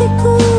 hatiku